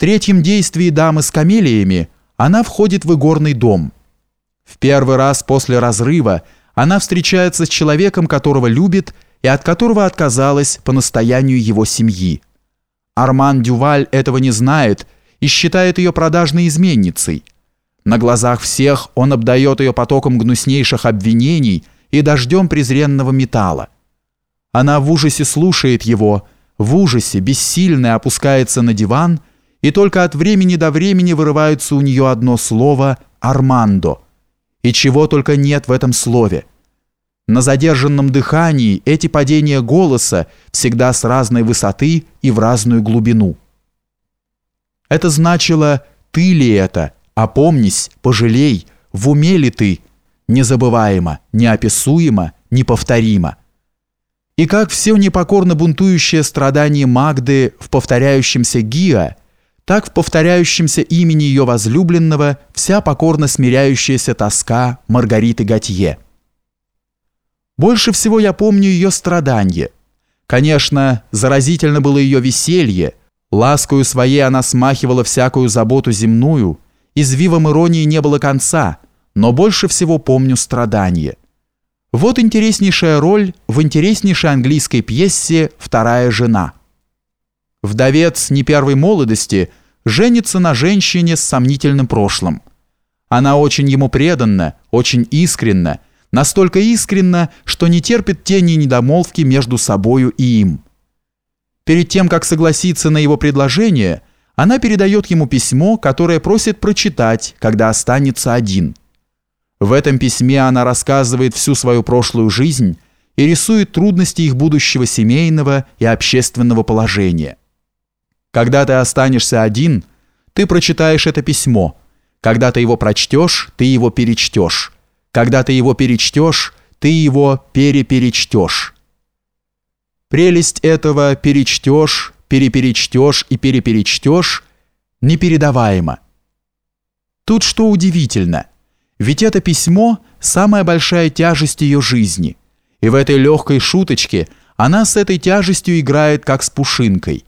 третьем действии дамы с камелиями она входит в игорный дом. В первый раз после разрыва она встречается с человеком, которого любит и от которого отказалась по настоянию его семьи. Арман Дюваль этого не знает и считает ее продажной изменницей. На глазах всех он обдает ее потоком гнуснейших обвинений и дождем презренного металла. Она в ужасе слушает его, в ужасе, бессильная, опускается на диван, и только от времени до времени вырывается у нее одно слово «Армандо». И чего только нет в этом слове. На задержанном дыхании эти падения голоса всегда с разной высоты и в разную глубину. Это значило «ты ли это?» «Опомнись, пожалей, в уме ли ты?» Незабываемо, неописуемо, неповторимо. И как все непокорно бунтующее страдание Магды в повторяющемся Гиа, так в повторяющемся имени ее возлюбленного вся покорно смиряющаяся тоска Маргариты Готье. Больше всего я помню ее страдание. Конечно, заразительно было ее веселье, ласкою своей она смахивала всякую заботу земную, извивом иронии не было конца, но больше всего помню страдание. Вот интереснейшая роль в интереснейшей английской пьесе «Вторая жена». Вдовец не первой молодости женится на женщине с сомнительным прошлым. Она очень ему преданна, очень искренна, настолько искренна, что не терпит тени недомолвки между собою и им. Перед тем, как согласиться на его предложение, она передает ему письмо, которое просит прочитать, когда останется один – в этом письме она рассказывает всю свою прошлую жизнь и рисует трудности их будущего семейного и общественного положения. Когда ты останешься один, ты прочитаешь это письмо. Когда ты его прочтешь, ты его перечтешь. Когда ты его перечтешь, ты его переперечтешь. Прелесть этого перечтешь, переперечтешь и переперечтешь непередаваема. Тут что удивительно – ведь это письмо – самая большая тяжесть ее жизни. И в этой легкой шуточке она с этой тяжестью играет как с пушинкой.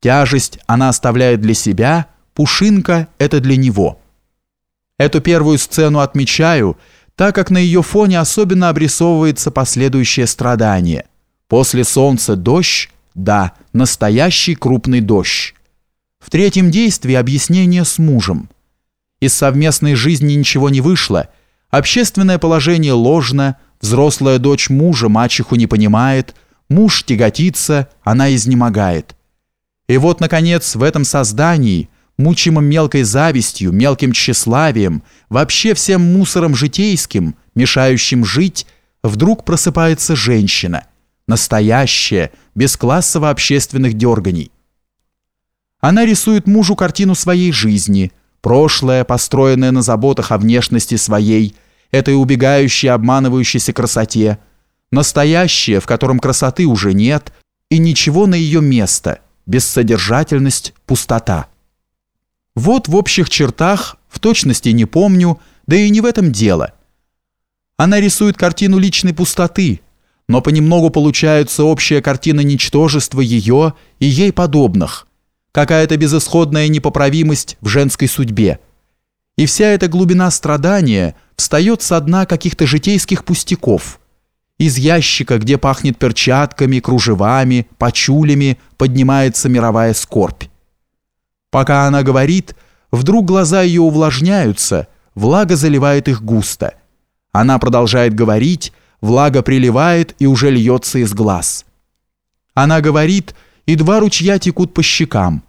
Тяжесть она оставляет для себя, пушинка – это для него. Эту первую сцену отмечаю, так как на ее фоне особенно обрисовывается последующее страдание. После солнца дождь, да, настоящий крупный дождь. В третьем действии объяснение с мужем – из совместной жизни ничего не вышло, общественное положение ложно, взрослая дочь мужа мачеху не понимает, муж тяготится, она изнемогает. И вот, наконец, в этом создании, мучимом мелкой завистью, мелким тщеславием, вообще всем мусором житейским, мешающим жить, вдруг просыпается женщина, настоящая, без классово-общественных дерганий. Она рисует мужу картину своей жизни – Прошлое, построенное на заботах о внешности своей, этой убегающей, обманывающейся красоте. Настоящее, в котором красоты уже нет, и ничего на ее место, бессодержательность, пустота. Вот в общих чертах, в точности не помню, да и не в этом дело. Она рисует картину личной пустоты, но понемногу получается общая картина ничтожества ее и ей подобных, какая-то безысходная непоправимость в женской судьбе. И вся эта глубина страдания встает со дна каких-то житейских пустяков. Из ящика, где пахнет перчатками, кружевами, почулями, поднимается мировая скорбь. Пока она говорит, вдруг глаза ее увлажняются, влага заливает их густо. Она продолжает говорить, влага приливает и уже льется из глаз. Она говорит, и два ручья текут по щекам,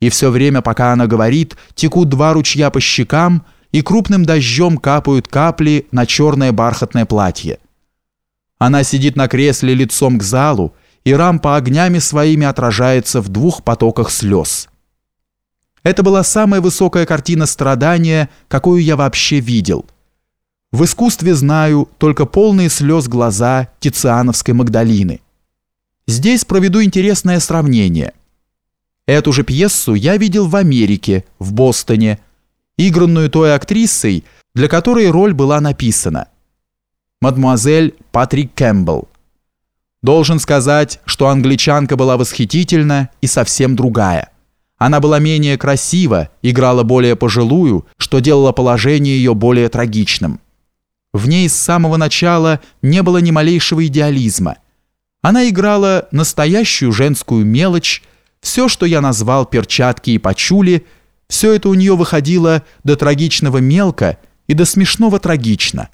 и все время, пока она говорит, текут два ручья по щекам, и крупным дождем капают капли на черное бархатное платье. Она сидит на кресле лицом к залу, и рампа огнями своими отражается в двух потоках слез. Это была самая высокая картина страдания, какую я вообще видел. В искусстве знаю только полные слез глаза Тициановской Магдалины. Здесь проведу интересное сравнение – Эту же пьесу я видел в Америке, в Бостоне, игранную той актрисой, для которой роль была написана. Мадмуазель Патрик Кэмпбелл. Должен сказать, что англичанка была восхитительна и совсем другая. Она была менее красива, играла более пожилую, что делало положение ее более трагичным. В ней с самого начала не было ни малейшего идеализма. Она играла настоящую женскую мелочь, все, что я назвал перчатки и пачули, все это у нее выходило до трагичного мелко и до смешного трагично –